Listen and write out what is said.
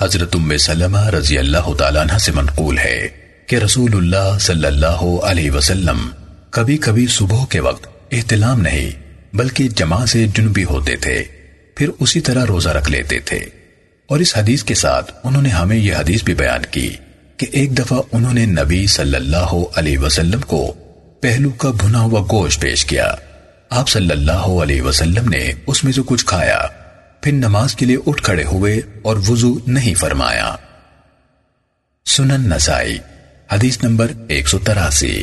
حضرت ام سلمہ رضی اللہ تعالیٰ عنہ سے منقول ہے کہ رسول اللہ صلی اللہ علیہ وسلم کبھی کبھی صبح کے وقت احتلام نہیں، بلکہ جمع سے جنبی ہوتے تھے، پھر اسی طرح روزہ رکھ لیتے تھے۔ اور اس حدیث کے ساتھ انہوں نے ہمیں یہ حدیث بھی بیان کی کہ ایک دفعہ انہوں نے نبی صلی اللہ علیہ وسلم کو پہلو کا بھنا ہوا گوشت پیش کیا۔ آپ صلی اللہ علیہ وسلم نے اس میں سے کچھ کھایا۔ پھر نماز کے لیے اٹھ کھڑے ہوئے اور وضو نہیں فرمایا۔ سنن نسائی، حدیث نمبر ایک سو تراسی۔